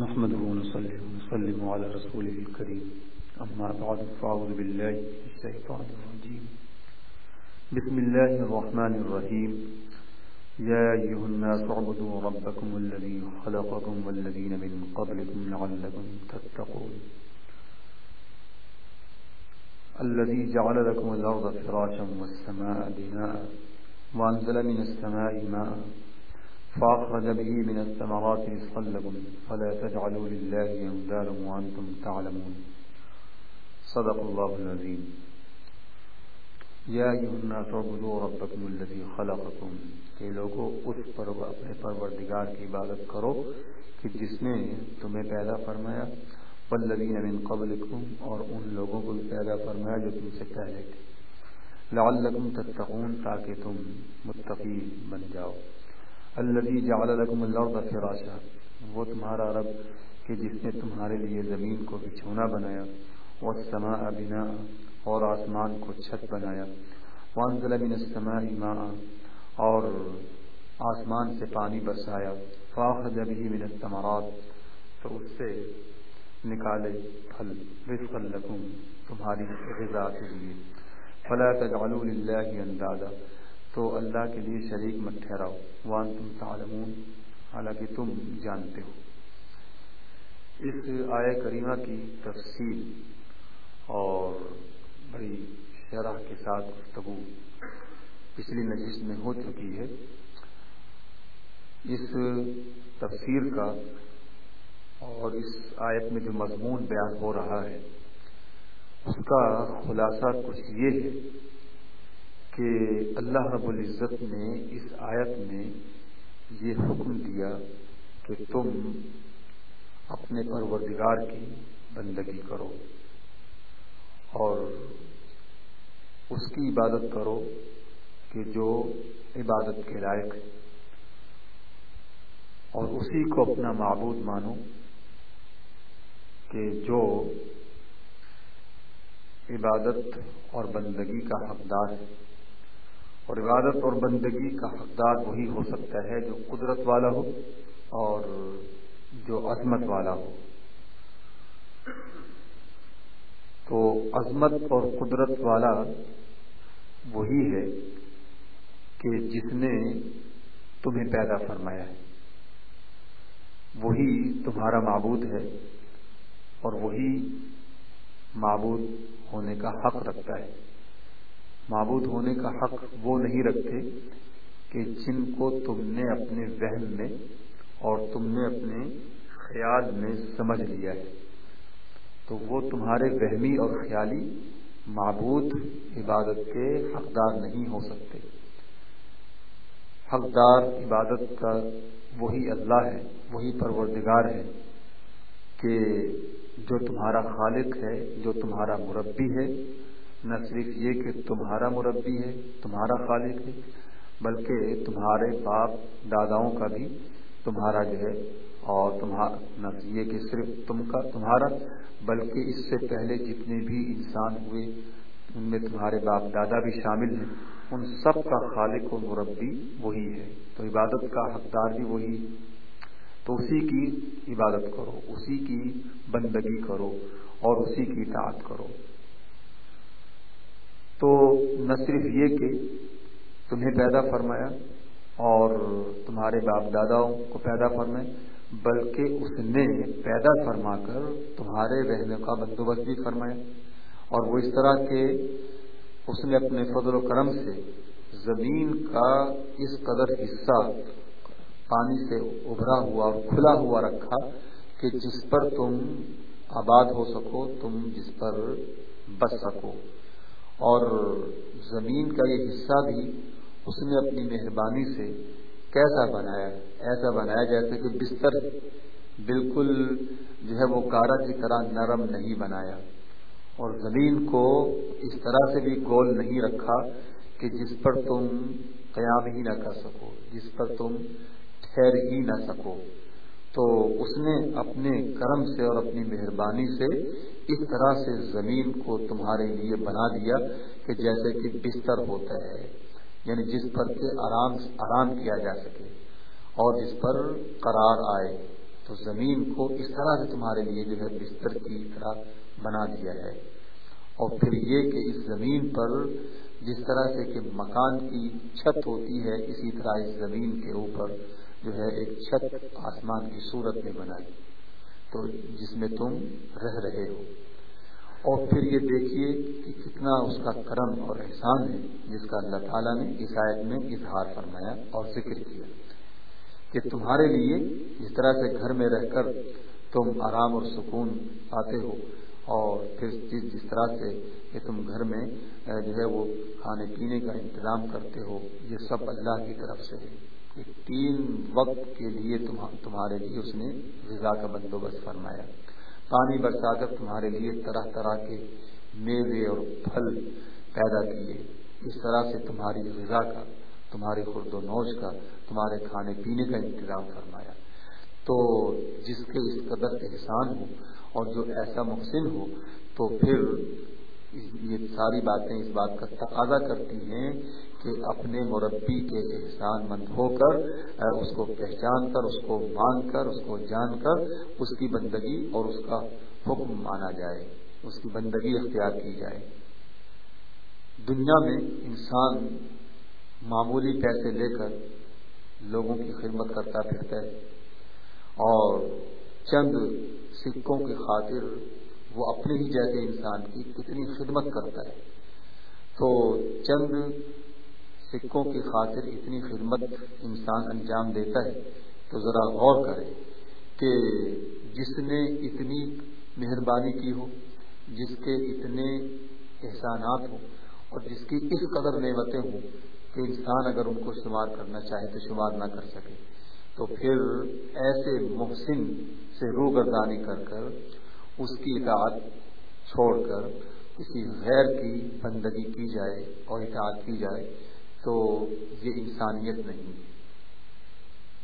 نحمد ونسلم على رسوله الكريم. أما بعد، فأعوذ بالله الشيطان الرجيم. بسم الله الرحمن الرحيم. يا أيها الناس اعبدوا ربكم الذي خلقكم والذين من قبلكم لعلكم تتقون. الذي جعل لكم الأرض فراشا والسماء بناء وأنزل من السماء ماء فأخرج به من الثمرات رزقا لكم، فلا تجعلوا لله أندادا وأنتم تعلمون. صدق الله العظيم. يا أيها الناس اعبدوا ربكم الذي خلقكم. کہ لوگوں اس پر اپنے پروردگار کی عبادت کرو کہ جس نے تمہیں پیدا فرمایا، والذین من قبلکم، اور ان لوگوں کو بھی پیدا فرمایا جو تم سے پہلے تھے. لعلکم تتقون تاکہ تم متقی بن جاؤ. الذي جعل لكم الارض فراشا. وہ تمہارا رب کہ جس نے تمہارے لیے زمین کو بچھونا بنایا والسماء بناء اور آسمان کو چھت بنایا. وانزل من السماء ماء اور آسمان سے پانی برسایا. فاخرج به من الثمرات. تو اس سے نکالے پھل. رزقا لكم تمہاری غذا کے لیے. فلا تجعلوا لله اندادا. تو اللہ کے لیے شریک مت ٹھہراؤ۔ وان تم تعلمون۔ حالانکہ تم جانتے ہو۔ اس آئے کریمہ کی تفصیل اور بڑی شرح کے ساتھ گفتگو پچھلی نجس میں ہو چکی ہے۔ اس تفسیر کا اور اس آیت میں جو مضمون بیان ہو رہا ہے، اس کا خلاصہ کچھ یہ ہے کہ اللہ رب العزت نے اس آیت میں یہ حکم دیا کہ تم اپنے پروردگار کی بندگی کرو اور اس کی عبادت کرو کہ جو عبادت کے لائق اور اسی کو اپنا معبود مانو کہ جو عبادت اور بندگی کا حقدار ہے۔ اور عبادت اور بندگی کا حقدار وہی ہو سکتا ہے جو قدرت والا ہو اور جو عظمت والا ہو۔ تو عظمت اور قدرت والا وہی ہے کہ جس نے تمہیں پیدا فرمایا ہے۔ وہی تمہارا معبود ہے اور وہی معبود ہونے کا حق رکھتا ہے۔ معبود ہونے کا حق وہ نہیں رکھتے کہ جن کو تم نے اپنے وہم میں اور تم نے اپنے خیال میں سمجھ لیا ہے۔ تو وہ تمہارے وہمی اور خیالی معبود عبادت کے حقدار نہیں ہو سکتے۔ حقدار عبادت کا وہی اللہ ہے، وہی پروردگار ہے کہ جو تمہارا خالق ہے، جو تمہارا مربی ہے نہ صرف یہ کہ تمہارا مربی ہے، تمہارا خالق ہے، بلکہ تمہارے باپ داداؤں کا بھی تمہارا جو ہے، اور تمہارا نہ یہ کہ صرف تم کا تمہارا، بلکہ اس سے پہلے جتنے بھی انسان ہوئے، ان میں تمہارے باپ دادا بھی شامل ہیں، ان سب کا خالق و مربی وہی ہے۔ تو عبادت کا حقدار بھی وہی تو اسی کی عبادت کرو، اسی کی بندگی کرو، اور اسی کی اطاعت کرو۔ تو نہ صرف یہ کہ تمہیں پیدا فرمایا اور تمہارے باپ داداؤں کو پیدا فرمائے، بلکہ اس نے پیدا فرما کر تمہارے رہنے کا بندوبست بھی فرمایا۔ اور وہ اس طرح کے اس نے اپنے فضل و کرم سے زمین کا اس قدر حصہ پانی سے ابھرا ہوا اور کھلا ہوا رکھا کہ جس پر تم آباد ہو سکو، تم جس پر بچ سکو۔ اور زمین کا یہ حصہ بھی اس نے اپنی مہربانی سے کیسا بنایا، ایسا بنایا جیسے کہ بستر بالکل جو ہے وہ کارا کی طرح نرم نہیں بنایا اور زمین کو اس طرح سے بھی گول نہیں رکھا کہ جس پر تم قیام ہی نہ کر سکو، جس پر تم ٹھہر ہی نہ سکو۔ تو اس نے اپنے کرم سے اور اپنی مہربانی سے اس طرح سے زمین کو تمہارے لیے بنا دیا کہ جیسے کہ بستر ہوتا ہے یعنی جس پر کہ آرام آرام کیا جا سکے اور جس پر قرار آئے۔ تو زمین کو اس طرح سے تمہارے لیے جو ہے بستر کی طرح بنا دیا ہے۔ اور پھر یہ کہ اس زمین پر جس طرح سے کہ مکان کی چھت ہوتی ہے، اسی طرح اس زمین کے اوپر جو ہے ایک چھت آسمان کی صورت میں بنائی۔ تو جس میں تم رہ رہے ہو۔ اور پھر یہ دیکھیے کہ کتنا اس کا کرم اور احسان ہے، جس کا اللہ تعالیٰ نے اس آیت میں اظہار فرمایا اور ذکر کیا۔ کہ تمہارے لیے جس طرح سے گھر میں رہ کر تم آرام اور سکون پاتے ہو، اور پھر جس طرح سے کہ تم گھر میں جو ہے وہ کھانے پینے کا انتظام کرتے ہو، یہ سب اللہ کی طرف سے ہے۔ تین وقت کے لیے تمہارے لیے اس نے غذا کا بندوبست فرمایا۔ پانی برسا کر تمہارے لیے طرح طرح کے میوے اور پھل پیدا کیے۔ اس طرح سے تمہاری غذا کا، تمہارے خرد و نوش کا، تمہارے کھانے پینے کا انتظام فرمایا۔ تو جس کے اس قدر احسان ہو اور جو ایسا محسن ہو، تو پھر یہ ساری باتیں اس بات کا تقاضا کرتی ہیں کہ اپنے مربی کے احسان مند ہو کر اس کو پہچان کر، اس کو مان کر، اس کو جان کر اس کی بندگی اور اس کا حکم مانا جائے، اس کی بندگی اختیار کی جائے۔ دنیا میں انسان معمولی پیسے لے کر لوگوں کی خدمت کرتا پھرتا ہے اور چند سکوں کی خاطر وہ اپنے ہی جیسے انسان کی کتنی خدمت کرتا ہے۔ تو چند سکوں کی خاطر اتنی خدمت انسان انجام دیتا ہے تو ذرا غور کرے کہ جس نے اتنی مہربانی کی ہو، جس کے اتنے احسانات ہوں اور جس کی اس قدر نعمتیں ہوں کہ انسان اگر ان کو شمار کرنا چاہے تو شمار نہ کر سکے۔ تو پھر ایسے محسن سے روگردانی کر کر اس کی اطاعت چھوڑ کر کسی غیر کی بندگی کی جائے اور اطاعت کی جائے۔ تو یہ انسانیت نہیں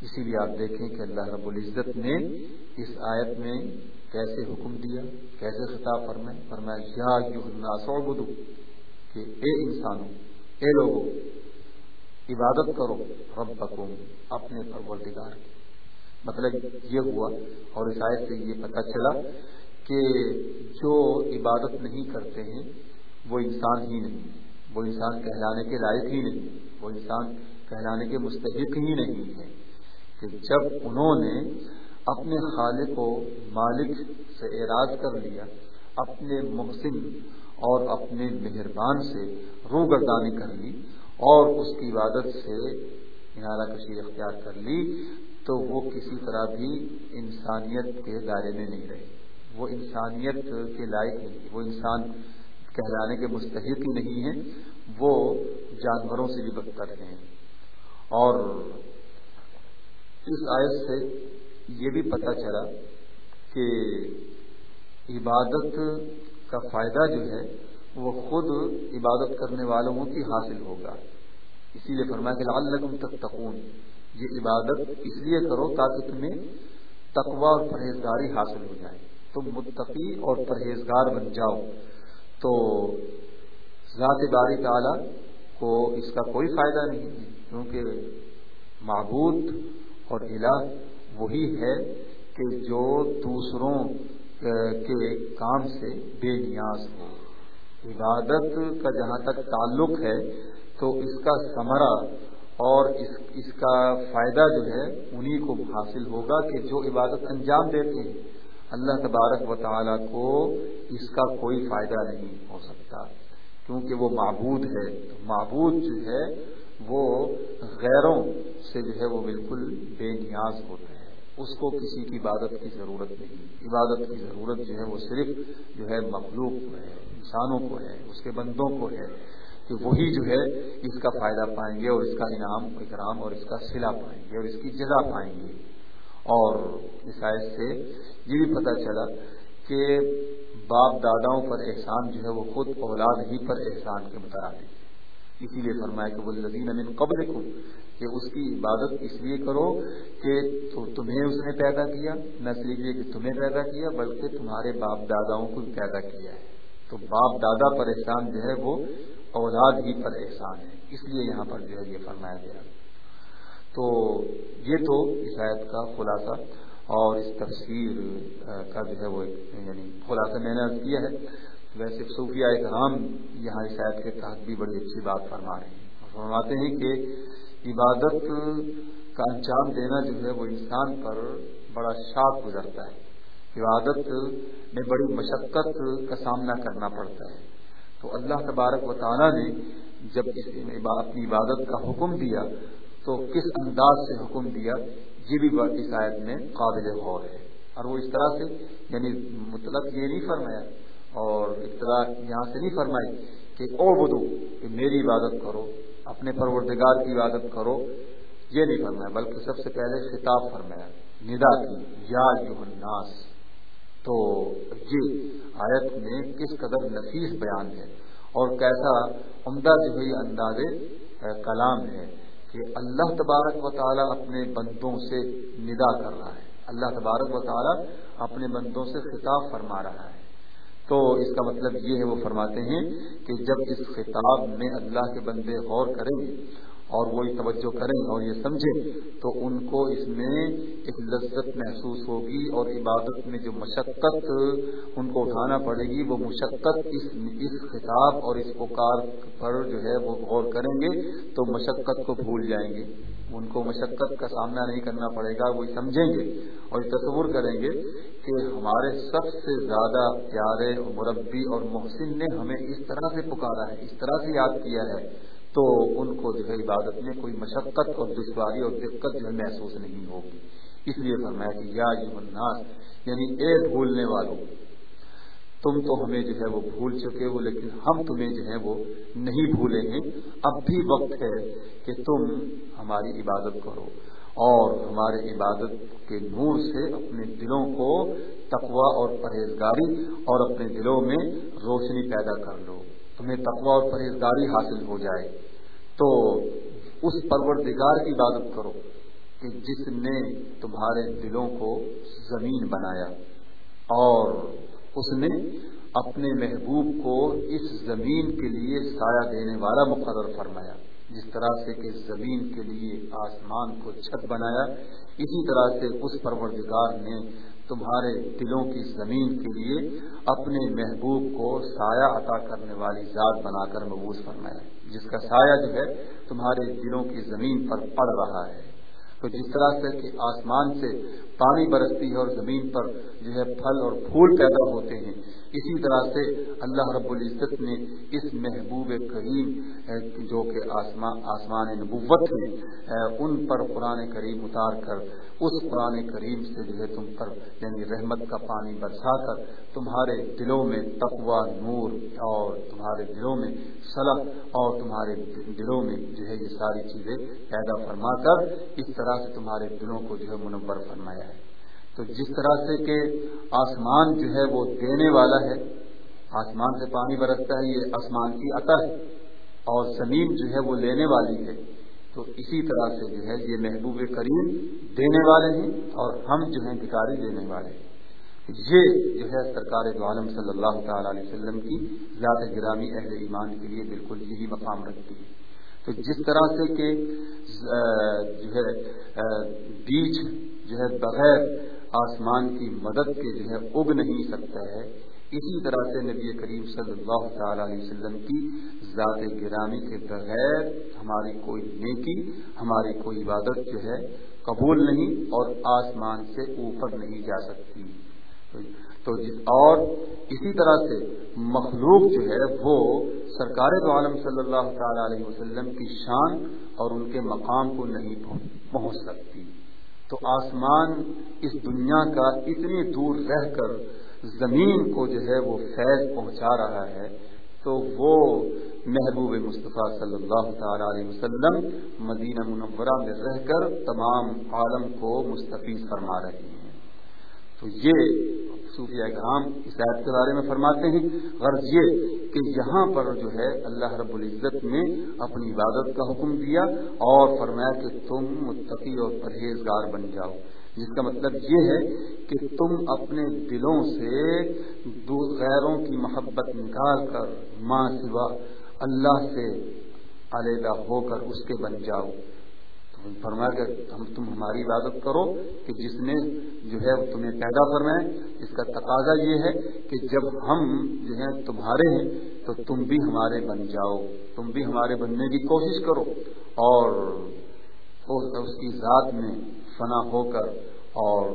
اسی لیے آپ دیکھیں کہ اللہ رب العزت نے اس آیت میں کیسے حکم دیا، کیسے خطاب فرمائے فرمایا، یا سو بدو کہ اے انسانوں، اے لوگوں، عبادت کرو رب اپنے پروردگار کی۔ مطلب یہ ہوا اور اس آیت سے یہ پتہ چلا کہ جو عبادت نہیں کرتے ہیں، وہ انسان ہی نہیں۔ وہ انسان کہلانے کے لائق ہی نہیں، وہ انسان کہلانے کے مستحق ہی نہیں ہے۔ کہ جب انہوں نے اپنے خالق و مالک سے اعراض کر لیا، اپنے محسن اور اپنے مہربان سے روگردانی کر لی اور اس کی عبادت سے نعرہ کشی اختیار کر لی، تو وہ کسی طرح بھی انسانیت کے دائرے میں نہیں رہے۔ وہ انسانیت کے لائق نہیں، وہ انسان کہلانے کے مستحق ہی نہیں ہیں، وہ جانوروں سے بھی بدتر ہیں۔ اور اس آیت سے یہ بھی پتہ چلا کہ عبادت کا فائدہ جو ہے، وہ خود عبادت کرنے والوں کی حاصل ہوگا۔ اسی لیے فرمایا کہ لعلکم تتقون، یہ عبادت اس لیے کرو تاکہ تمہیں تقوی اور پرہیزگاری حاصل ہو جائے۔ تم متقی اور پرہیزگار بن جاؤ۔ تو ذات باری تعالی کو اس کا کوئی فائدہ نہیں ہے، کیونکہ معبود اور الہ وہی ہے کہ جو دوسروں کے کام سے بے نیاز ہو۔ عبادت کا جہاں تک تعلق ہے، تو اس کا ثمرہ اور اس اس کا فائدہ جو ہے، انہی کو حاصل ہوگا کہ جو عبادت انجام دیتے ہیں۔ اللہ تبارک و تعالیٰ کو اس کا کوئی فائدہ نہیں ہو سکتا۔ کیونکہ وہ معبود ہے۔ معبود جو ہے، وہ غیروں سے جو ہے، وہ بالکل بے نیاز ہوتا ہے۔ اس کو کسی کی عبادت کی ضرورت نہیں۔ عبادت کی ضرورت جو ہے، وہ صرف جو ہے، مخلوق کو ہے، انسانوں کو ہے، اس کے بندوں کو ہے۔ کہ وہی جو ہے، اس کا فائدہ پائیں گے اور اس کا انعام اکرام اور اس کا سلا پائیں گے اور اس کی جزا پائیں گے۔ اور اس آیت سے یہ بھی پتہ چلا کہ باپ داداؤں پر احسان جو ہے وہ خود اولاد ہی پر احسان کے متعلق اسی لیے فرمایا کہ وہ لذین امین قبل کو کہ اس کی عبادت اس لیے کرو کہ تو تمہیں اس نے پیدا کیا، نہ صرف یہ کہ تمہیں پیدا کیا، بلکہ تمہارے باپ داداؤں کو بھی پیدا کیا ہے۔ تو باپ دادا پر احسان جو ہے وہ اولاد ہی پر احسان ہے۔ اس لیے یہاں پر جو ہے یہ فرمایا گیا۔ تو یہ تو عیسائیت کا خلاصہ اور اس تفسیر کا جو ہے وہ یعنی خلاصہ میں نے کیا ہے۔ ویسے صوفیہ اکرام یہاں اس آیت کے تحت بھی بڑی اچھی بات فرما رہے ہیں۔ فرماتے ہیں کہ عبادت کا انجام دینا جو ہے وہ انسان پر بڑا شاپ گزرتا ہے۔ عبادت میں بڑی مشقت کا سامنا کرنا پڑتا ہے۔ تو اللہ تبارک و تعالیٰ نے جب اپنی عبادت کا حکم دیا تو کس انداز سے حکم دیا؟ یہ بھی اس آیت میں قابل غور ہے۔ اور وہ اس طرح سے یعنی مطلب یہ نہیں فرمایا اور ابتدا یہاں سے نہیں فرمائی کہ او بدو کہ میری عبادت کرو، اپنے پروردگار کی عبادت کرو، یہ نہیں فرمایا، بلکہ سب سے پہلے خطاب فرمایا، ندا کی، یا الناس۔ تو یہ آیت میں کس قدر نفیس بیان ہے اور کیسا عمدہ جو ہے انداز کلام ہے۔ کہ اللہ تبارک و تعالیٰ اپنے بندوں سے ندا کر رہا ہے۔ اللہ تبارک و تعالیٰ اپنے بندوں سے خطاب فرما رہا ہے۔ تو اس کا مطلب یہ ہے، وہ فرماتے ہیں کہ جب اس خطاب میں اللہ کے بندے غور کریں اور وہی توجہ کریں اور یہ سمجھیں، تو ان کو اس میں ایک لذت محسوس ہوگی اور عبادت میں جو مشقت ان کو اٹھانا پڑے گی، وہ مشقت اس اس خطاب اور اس پکار پر جو ہے وہ غور کریں گے تو مشقت کو بھول جائیں گے۔ ان کو مشقت کا سامنا نہیں کرنا پڑے گا وہ سمجھیں گے اور تصور کریں گے کہ ہمارے سب سے زیادہ پیارے مربی اور محسن نے ہمیں اس طرح سے پکارا ہے، اس طرح سے یاد کیا ہے۔ تو ان کو جو ہے عبادت میں کوئی مشقت اور دشواری اور دقت جو ہے محسوس نہیں ہوگی۔ اس لیے فرمایا کہ یا الناس یعنی اے بھولنے والوں تم تو ہمیں جو ہے وہ بھول چکے ہو، لیکن ہم تمہیں جو ہے وہ نہیں بھولیں گے۔ اب بھی وقت ہے کہ تم ہماری عبادت کرو اور ہمارے عبادت کے نور سے اپنے دلوں کو تقوا اور پرہیزگاری اور اپنے دلوں میں روشنی پیدا کر لو۔ تمہیں تقوا اور پرہیزگاری حاصل ہو جائے۔ تو اس پروردگار کی عبادت کرو کہ جس نے تمہارے دلوں کو زمین بنایا اور اس نے اپنے محبوب کو اس زمین کے لیے سایہ دینے والا مقرر فرمایا۔ جس طرح سے کہ زمین کے لیے آسمان کو چھت بنایا، اسی طرح سے اس پروردگار نے تمہارے دلوں کی زمین کے لیے اپنے محبوب کو سایہ عطا کرنے والی ذات بنا کر مبوس فرمایا۔ جس کا سایہ جو ہے تمہارے دلوں کی زمین پر پڑ رہا ہے۔ تو جس طرح سے کہ آسمان سے پانی برستی ہے اور زمین پر جو ہے پھل اور پھول پیدا ہوتے ہیں اسی طرح سے اللہ رب العزت نے اس محبوب کریم جو کہ آسمان آسمان نبوت ہیں ان پر قرآن کریم اتار کر، اس قرآن کریم سے جو ہے تم پر یعنی رحمت کا پانی برسا کر، تمہارے دلوں میں تقوا نور اور تمہارے دلوں میں سلق اور تمہارے دلوں میں جو ہے یہ ساری چیزیں پیدا فرما کر، اس طرح سے تمہارے دلوں کو جو ہے منور فرمایا ہے۔ تو جس طرح سے کہ آسمان جو ہے وہ دینے والا ہے، آسمان سے پانی برستا ہے، یہ آسمان کی عطا ہے، اور زمین جو ہے وہ لینے والی ہے۔ تو اسی طرح سے جو ہے یہ محبوب کریم دینے والے ہیں اور ہم جو ہیں بکاری دینے والے ہیں۔ یہ جو ہے سرکار دو عالم صلی اللہ تعالی علیہ وسلم کی ذات گرامی اہل ایمان کے لیے بالکل یہی مقام رکھتی ہے۔ تو جس طرح سے کہ جو ہے بیج جو ہے بغیر آسمان کی مدد کے جو ہے اگ نہیں سکتا ہے۔ اسی طرح سے نبی کریم صلی اللہ تعالی علیہ وسلم کی ذات گرامی کے بغیر ہماری کوئی نیکی، ہماری کوئی عبادت جو ہے قبول نہیں اور آسمان سے اوپر نہیں جا سکتی۔ تو اور اسی طرح سے مخلوق جو ہے وہ سرکار تو عالم صلی اللہ تعالی علیہ وسلم کی شان اور ان کے مقام کو نہیں پہنچ سکتی۔ تو آسمان اس دنیا کا اتنی دور رہ کر زمین کو جو ہے وہ فیض پہنچا رہا ہے، تو وہ محبوب مصطفیٰ صلی اللہ تعالی علیہ وسلم مدینہ منورہ میں رہ کر تمام عالم کو مستفیض فرما رہے ہیں۔ تو یہ صوفیہ کرام اس آیت کے بارے میں فرماتے ہیں، غرض یہ کہ یہاں پر جو ہے اللہ رب العزت نے اپنی عبادت کا حکم دیا اور فرمایا کہ تم متقی اور پرہیزگار بن جاؤ۔ جس کا مطلب یہ ہے کہ تم اپنے دلوں سے غیروں کی محبت نکال کر ماں سوا اللہ سے علیحدہ ہو کر اس کے بن جاؤ۔ فرمایا کہ ہم تم ہماری عبادت کرو کہ جس نے جو ہے تمہیں پیدا فرمائے۔ اس کا تقاضا یہ ہے کہ جب ہم جو ہے تمہارے ہیں، تو تم بھی ہمارے بن جاؤ۔ تم بھی ہمارے بننے کی کوشش کرو۔ اور اس کی ذات میں فنا ہو کر اور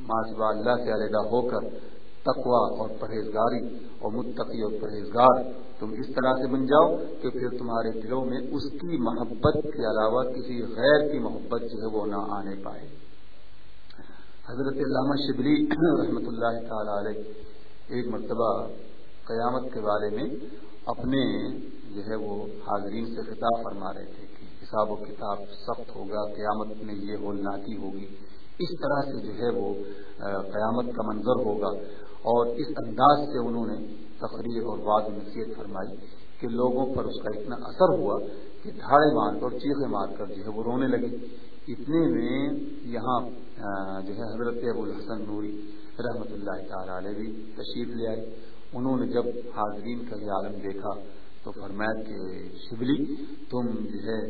ماشوا اللہ سے علیحدہ ہو کر تقوا اور پرہیزگاری اور متقی اور پرہیزگار تم اس طرح سے بن جاؤ کہ پھر تمہارے دلوں میں اس کی محبت کے علاوہ کسی غیر کی محبت جو ہے وہ نہ آنے پائے۔ حضرت علامہ شبلی رحمۃ اللہ تعالی علیہ ایک مرتبہ قیامت کے بارے میں اپنے جو ہے وہ حاضرین سے خطاب فرما رہے تھے کہ حساب و کتاب سخت ہوگا، قیامت میں یہ ہولناکی ہوگی۔ اس طرح سے جو ہے وہ قیامت کا منظر ہوگا۔ اور اس انداز سے انہوں نے تقریر اور واد نصیحت فرمائی کہ لوگوں پر اس کا اتنا اثر ہوا کہ دھاڑے مار کر چیخے مار کر جو ہے وہ رونے لگے۔ اتنے میں یہاں جو ہے حضرت ابو الحسن نوری رحمت اللہ تعالی علیہ بھی تشریف لے آئے۔ انہوں نے جب حاضرین کا یہ عالم دیکھا تو فرمایا کہ، شبلی، تم جو ہے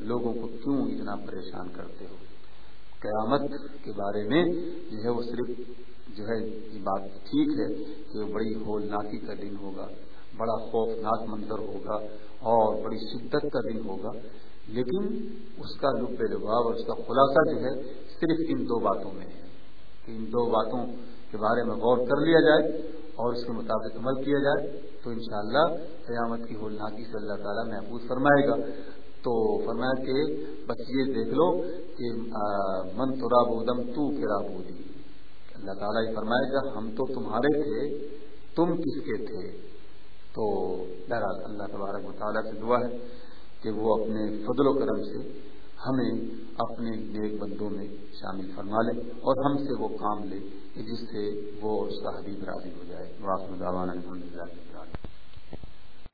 لوگوں کو کیوں اتنا پریشان کرتے ہو؟ قیامت کے بارے میں جو ہے وہ صرف جو ہے یہ بات ٹھیک ہے کہ بڑی ہولناکی کا دن ہوگا، بڑا خوفناک منظر ہوگا اور بڑی شدت کا دن ہوگا، لیکن اس کا لب لباب اور اس کا خلاصہ جو ہے صرف ان دو باتوں میں ہے کہ ان دو باتوں کے بارے میں غور کر لیا جائے اور اس کے مطابق عمل کیا جائے، تو انشاءاللہ قیامت کی ہولناکی سے اللہ تعالیٰ محفوظ فرمائے گا۔ تو فرمایا کہ بس یہ دیکھ لو کہ من تو رابودم تو کہ رابودی اللہ تعالیٰ یہ فرمائے گا ہم تو تمہارے تھے، تم کس کے تھے؟ تو بہرحال اللہ تبارک مطالعہ سے دعا ہے کہ وہ اپنے فضل و کرم سے ہمیں اپنے نیک بندوں میں شامل فرما لے اور ہم سے وہ کام لے کہ جس سے وہ اس کا حبیب راضی ہو جائے۔ الحمد للہ